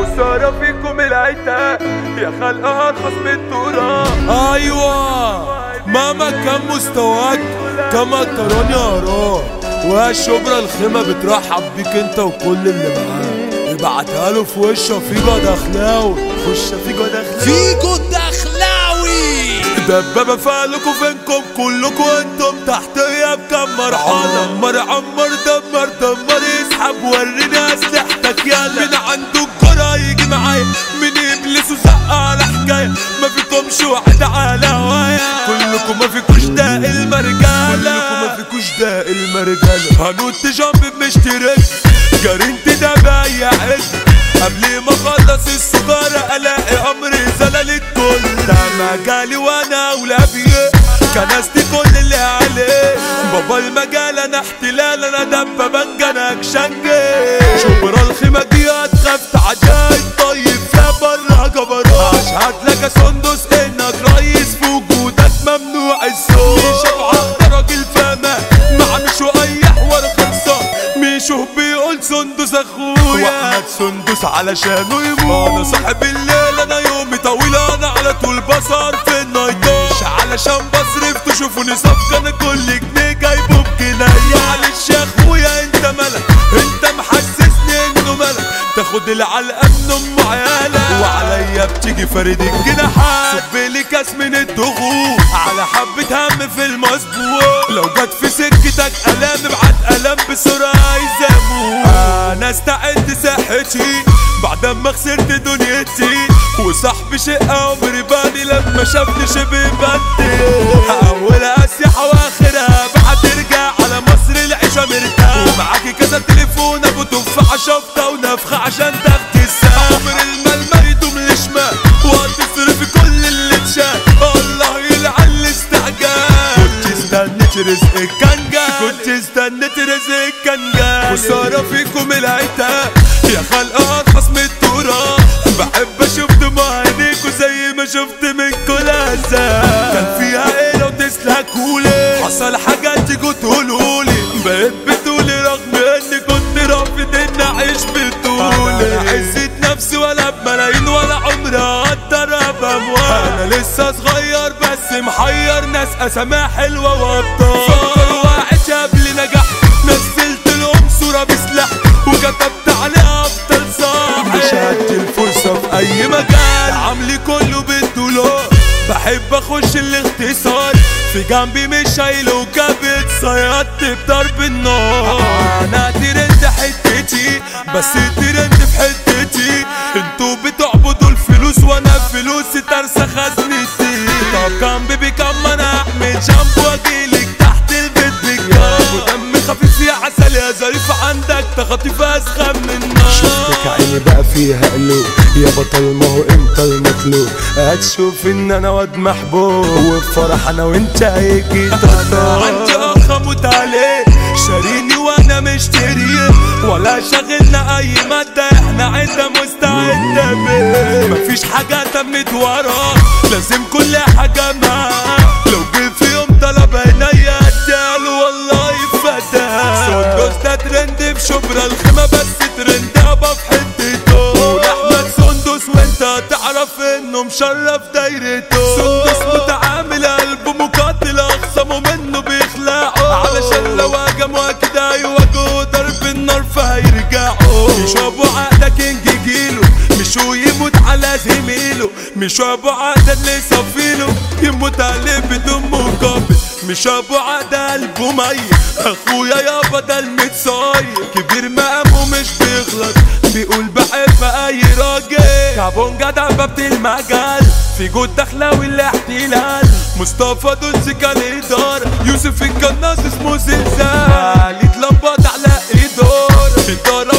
وسارة فيكم العتاب يا خلق ارخص من التراب أيوه. مهما كان مستواك؟ كما تراني اراك وهالشبرا الخيمة بترحب بيك أنت وكل اللي معاك. ابعتها له في وشه فيجو دخلاوي. خش فيجو دخلاوي. فيجو دخلاوي. دبابة فعلكوا فينكم كلكم أنتم تحتية بكم مرحلة. عمر عمر دمر دمر يسحب وريني ما فيكمش واحد على هوايا كلكم ما فيكوش ده المرجالة. كلكم ما فيكوش ده المرجالة. هنوت جنب مشترك جرينت ده عز قبل ما اخلص السجارة ألاقي أمر زلل الكل ده مجالي وأنا اولى بيه. كنستي كل اللي عليه. بابا المجال أنا احتلال أنا دبة بنجا اكشنجي علشانه يموت. أنا صاحب الليل أنا يومي طويل أنا على طول بصر في النايتات مش علشان بصرف تشوفوني صفقة. أنا كل جنيه جايبه بجنيه معلش يا اخويا أنت ملك. أنت محسسني إنه ملك. تاخد العلقة من أم عيالك. وعليا بتيجي فرد الجناحات صب لي كاس من الضغوط على حبة هم في المظبوط لو جت في سكتك الام ابعت الام بسرعة أنا استعد صحتي. بعد ما خسرت دنيتي وصاحبي شقة عمري باني لما شافني شبه بدي اول اسيحة وآخرها بعد ترجع على مصر العيشة مرتاح. ومعاكي كذا تليفون أبو تفاحة شفطة ونفخة عشان تاخدي الساعة. عمر المال ما يدوم لشمال وهتصرفي كل اللي اتشال الله يلعن الاستعجال. كنت استنيت رزقك استنيت رزقك كان جاي وسارة فيكم العتاب يا خلق ارخص من التراب بحب أشوف دموع عينيكوا زي ما شفت من كل كان فيها إيه لو حصل حاجة تيجوا تقولولي بقيت بتقولي رغم اني كنت رافض اني اعيش بطولي عزت نفسي ولا بملايين ولا عمري أقدر ابقى أنا لسه صغير بس محير ناس اساميها حلوة وابطال وكتبت عليها أفضل صاحب. شهادة الفرصة في أي مجال عملي كله بالدولار. بحب أخش الاختصار في جنبي مش شايل وكبت صيادت بضرب النار. أنا ترند حتتي بس ترند في حتتي. يا ظريف عندك تخطيف اسخن من النار. شفتك عيني بقى فيها قلوب. يا بطل ما هو انت المطلوب. هتشوف ان أنا واد محبوب. وبفرح أنا وانت هيجي تطار عندي اخ أموت عليه شاريني وأنا مشتريه ولا شغلنا اي مادة. إحنا عدة مستعدة بيه. مفيش حاجة تمت وراه. لازم كل حاجة معاه. مشرف دايرته سندس متعامل قلبه مقاتل أخصمه منه بيخلعوا علشان لو هجموا أكيد هيواجهوا ضرب النار فهيرجعوا مش ابو عقده كينج جيله. مش هو يموت على زميله. مش ابو عقده اللي صفيله يموت عليه بدون مقابل. مش ابو عقده قلبه ميت. أخويا يابا ده المتصاير كبير مقامه مش بيغلط بيقول بحب اي راجل كابون جدع باب المجال. في جود دخلاوي الاحتلال مصطفى دولسي الاداره يوسف القناص اسمه زلزال. اتلبط على ايدار اداره